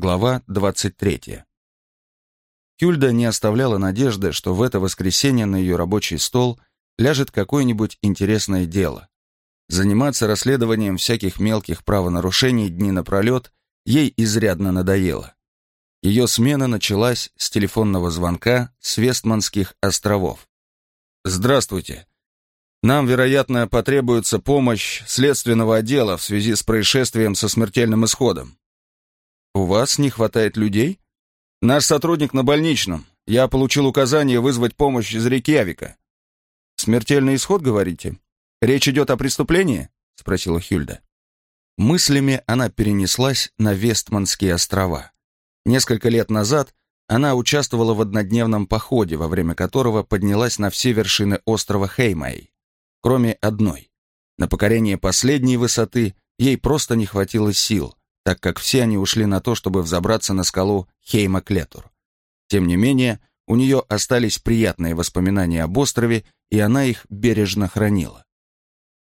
Глава 23. Хюльда не оставляла надежды, что в это воскресенье на ее рабочий стол ляжет какое-нибудь интересное дело. Заниматься расследованием всяких мелких правонарушений дни напролет ей изрядно надоело. Ее смена началась с телефонного звонка с Вестманских островов. «Здравствуйте. Нам, вероятно, потребуется помощь следственного отдела в связи с происшествием со смертельным исходом. «У вас не хватает людей?» «Наш сотрудник на больничном. Я получил указание вызвать помощь из Рейкьявика». «Смертельный исход, говорите? Речь идет о преступлении?» — спросила Хюльда. Мыслями она перенеслась на Вестманские острова. Несколько лет назад она участвовала в однодневном походе, во время которого поднялась на все вершины острова Хеймай, кроме одной. На покорение последней высоты ей просто не хватило сил, так как все они ушли на то, чтобы взобраться на скалу Хейма-Клетур. Тем не менее, у нее остались приятные воспоминания об острове, и она их бережно хранила.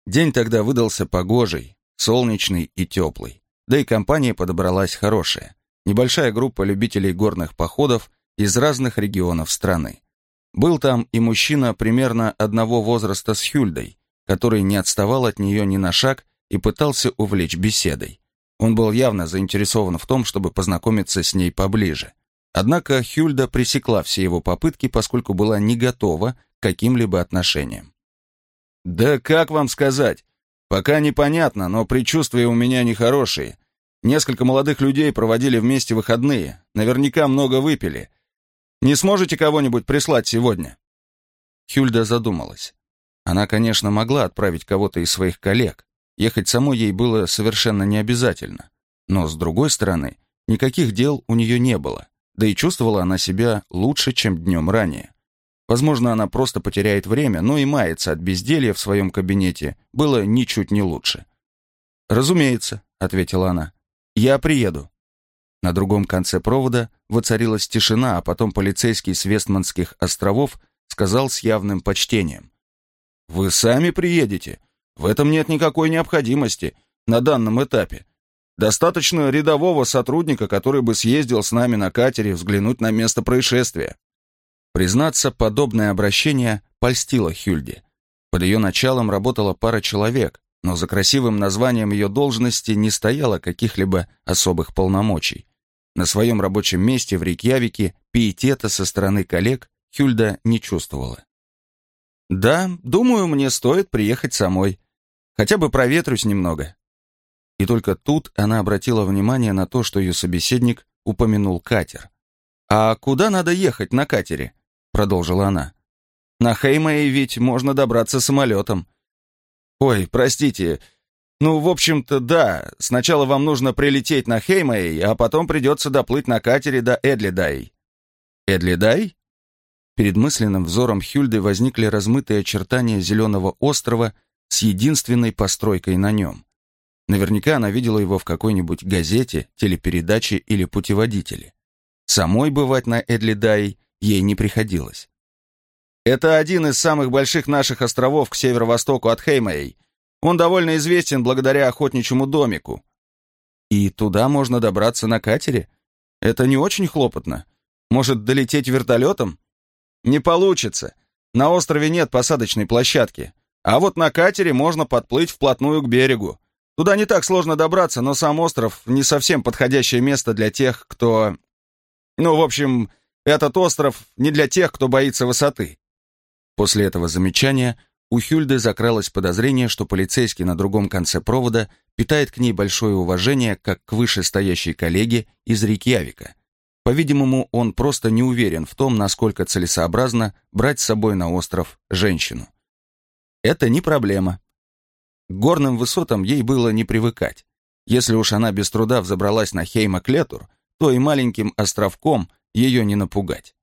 День тогда выдался погожий, солнечный и теплый, да и компания подобралась хорошая. Небольшая группа любителей горных походов из разных регионов страны. Был там и мужчина примерно одного возраста с Хюльдой, который не отставал от нее ни на шаг и пытался увлечь беседой. Он был явно заинтересован в том, чтобы познакомиться с ней поближе. Однако Хюльда пресекла все его попытки, поскольку была не готова к каким-либо отношениям. «Да как вам сказать? Пока непонятно, но предчувствия у меня нехорошие. Несколько молодых людей проводили вместе выходные, наверняка много выпили. Не сможете кого-нибудь прислать сегодня?» Хюльда задумалась. Она, конечно, могла отправить кого-то из своих коллег, Ехать самой ей было совершенно не обязательно. Но, с другой стороны, никаких дел у нее не было, да и чувствовала она себя лучше, чем днем ранее. Возможно, она просто потеряет время, но и мается от безделья в своем кабинете было ничуть не лучше. «Разумеется», — ответила она, — «я приеду». На другом конце провода воцарилась тишина, а потом полицейский с Вестманских островов сказал с явным почтением. «Вы сами приедете? В этом нет никакой необходимости на данном этапе. Достаточно рядового сотрудника, который бы съездил с нами на катере взглянуть на место происшествия. Признаться, подобное обращение польстило Хюльде. Под ее началом работала пара человек, но за красивым названием ее должности не стояло каких-либо особых полномочий. На своем рабочем месте в Рейкьявике пиетета со стороны коллег Хюльда не чувствовала. «Да, думаю, мне стоит приехать самой», Хотя бы проветрюсь немного». И только тут она обратила внимание на то, что ее собеседник упомянул катер. «А куда надо ехать на катере?» — продолжила она. «На Хеймае ведь можно добраться самолетом». «Ой, простите. Ну, в общем-то, да. Сначала вам нужно прилететь на Хеймае, а потом придется доплыть на катере до Эдлидай». «Эдлидай?» Перед мысленным взором Хюльды возникли размытые очертания зеленого острова — с единственной постройкой на нем. Наверняка она видела его в какой-нибудь газете, телепередаче или путеводителе. Самой бывать на Эдлидай ей не приходилось. Это один из самых больших наших островов к северо-востоку от Хеймей. Он довольно известен благодаря охотничьему домику. И туда можно добраться на катере? Это не очень хлопотно. Может, долететь вертолетом? Не получится. На острове нет посадочной площадки. А вот на катере можно подплыть вплотную к берегу. Туда не так сложно добраться, но сам остров не совсем подходящее место для тех, кто... Ну, в общем, этот остров не для тех, кто боится высоты. После этого замечания у Хюльды закралось подозрение, что полицейский на другом конце провода питает к ней большое уважение, как к вышестоящей коллеге из Рикьявика. По-видимому, он просто не уверен в том, насколько целесообразно брать с собой на остров женщину. Это не проблема. К горным высотам ей было не привыкать. Если уж она без труда взобралась на Хейма-Клетур, то и маленьким островком ее не напугать.